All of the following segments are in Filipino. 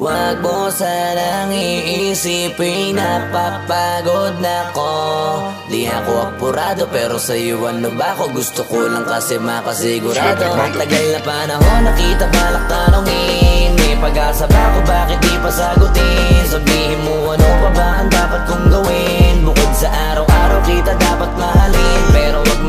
Wag mo sanang iisipin Napapagod na ko. Di ako apurado pero sa'yo ano ba ako? Gusto ko lang kasi makasigurado. Matagal na panahon nakita balak tanongin May pag-asa ba ako? Bakit di pa sagutin? Sabihin mo ano pa ba ang dapat kong gawin? Bukod sa araw-araw kita dapat mahalin. Pero wag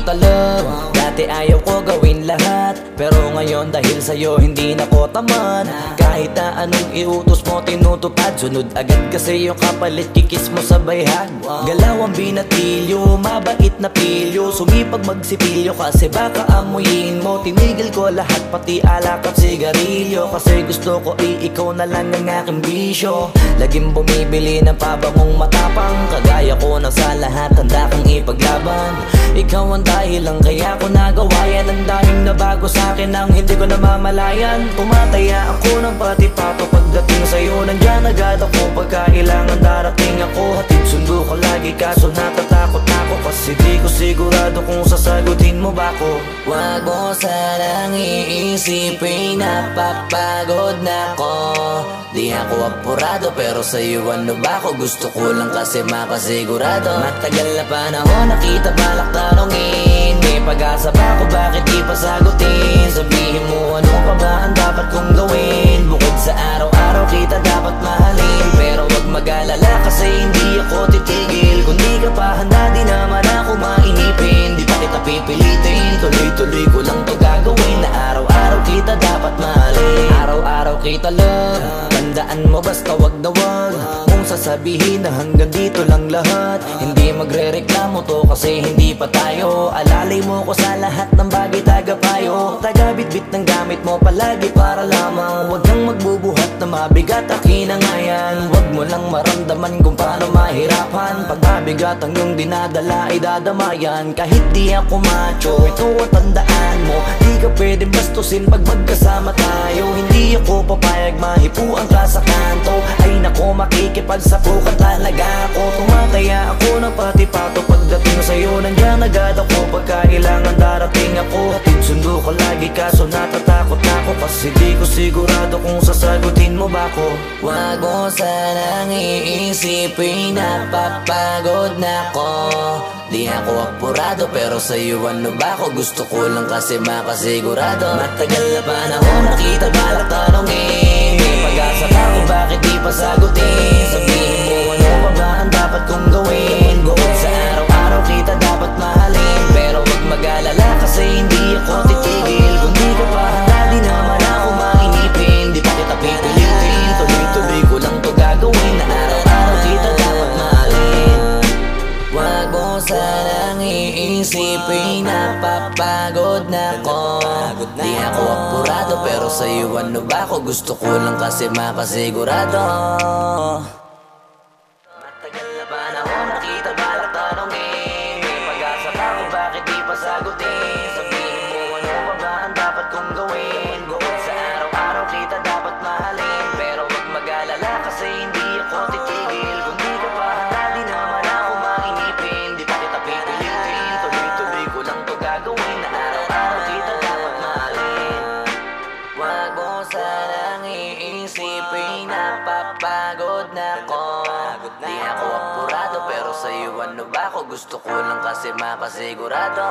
Kita love Dati ayaw ko gawin lahat Pero ngayon dahil sa'yo hindi na ko tamad Kahit na anong iutos mo tinutupad. Sunod agad kasi yung kapalit kikis mo sa bayhan. Galaw ang binatilyo, mabait na pilyo. Sumipag magsipilyo kasi baka amuyin mo. Tinigil ko lahat pati alak at sigarilyo. Kasi gusto ko i ikaw na lang ang aking bisyo. Laging bumibili ng pabangong matapang. Kagaya ko na sa lahat handa kang ipaglaban. Ikaw ang dahilan kaya ko nagawa yan. Ang daming nabago sa akin ang hindi ko namamalayan. Tumataya ako ng pati pato Pagdating sa'yo. Nandyan agad ako Pagkailangan darating ako. Hatid sundo ko lagi kaso natatakot ako. Kasi di ko sigurado kung sasagutin mo ba ko Wag mo sanang iisipin Napapagod na ko Di ako apurado pero sa'yo ano ba ako? Gusto ko lang kasi makasigurado. Matagal na panahon nakita balak tanongin May pag-asa ba ako bakit di pa sagutin? Sabihin mo ano pa ba ang dapat kong gawin kita love Tandaan mo basta wag na wag sasabihin na hanggang dito lang lahat. Hindi magre-reklamo to kasi hindi pa tayo. Alalay mo ko sa lahat ng bagay tagapayo. Tagabitbit ng gamit mo palagi para lamang. Huwag kang magbubuhat na mabigat akin ang ayan Huwag mo lang maramdaman kung paano mahirapan. Pag mabigat ang iyong dinadala ay dadamayan Kahit di ako macho ito ang tandaan mo. Di ka pwedeng bastusin pag magkasama tayo. Hindi ako papayag mahipuan ka sa kanto nako makikipagsapukan talaga ako Tumataya ako ng pati pato Pagdating sa'yo nandiyan agad ako. Pagkailangan darating ako. Sundo ko lagi kaso natatakot na ako. Kasi di ko sigurado kung sasagutin mo ba ako. Wag mo sanang iisipin Napapagod na ko Di ako apurado pero sa'yo ano ba ako? Gusto ko lang kasi makasigurado. Matagal na panahon nakita balak tanongin pag-asa ka kung bakit di pa sagutin iisipin Napapagod na ko Di ako apurado pero sa'yo ano ba ako? Gusto ko lang kasi makasigurado. Matagal na panahon nakita balak tanongin ano ba ako Gusto ko lang kasi makasigurado